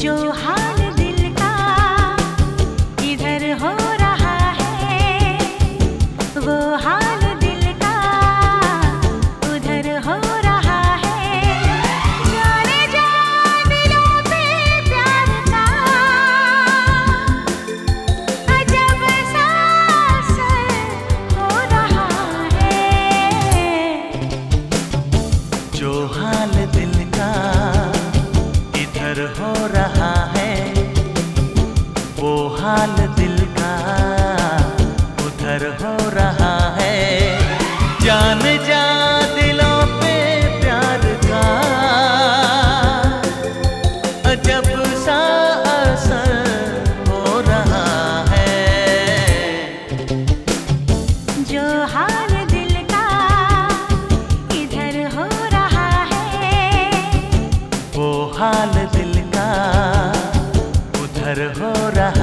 जो हाल जा दिलों पे प्यार का। अजब सा असर हो रहा है। जो हाल दिल का इधर हो रहा है वो हाल दिल का उधर हो रहा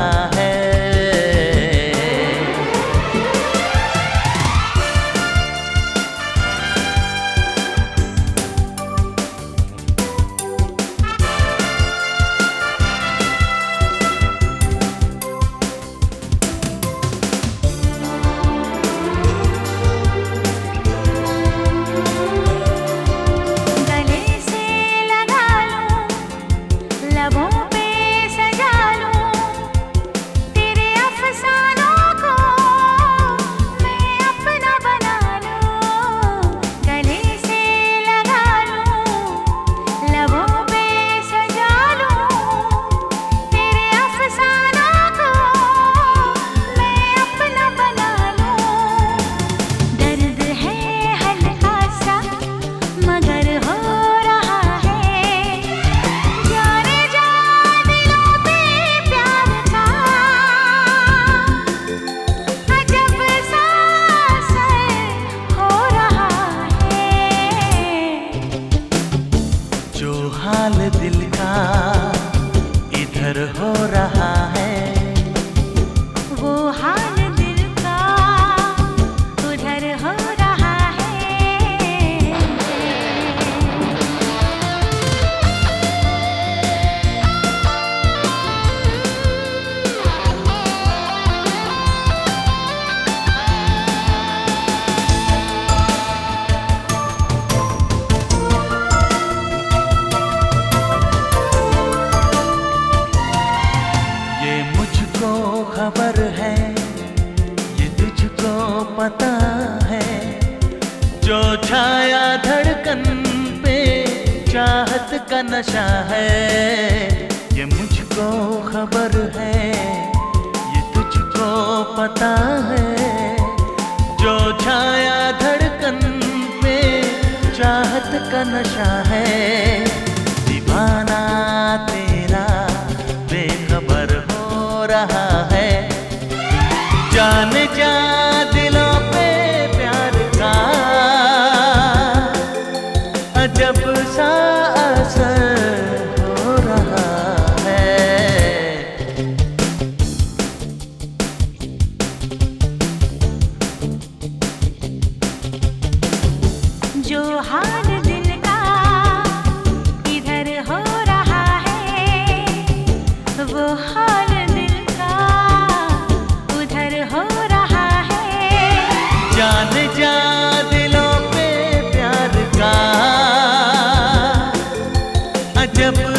जो हाल दिल का इधर हो रहा है। छाया धड़कन पे चाहत का नशा है। ये मुझको खबर है, ये तुझको पता है। जो छाया धड़कन पे चाहत का नशा है, दीवाना तेरा अजब सा असर हो रहा है। जो हाल दिल का इधर हो रहा है, वो हाल अजब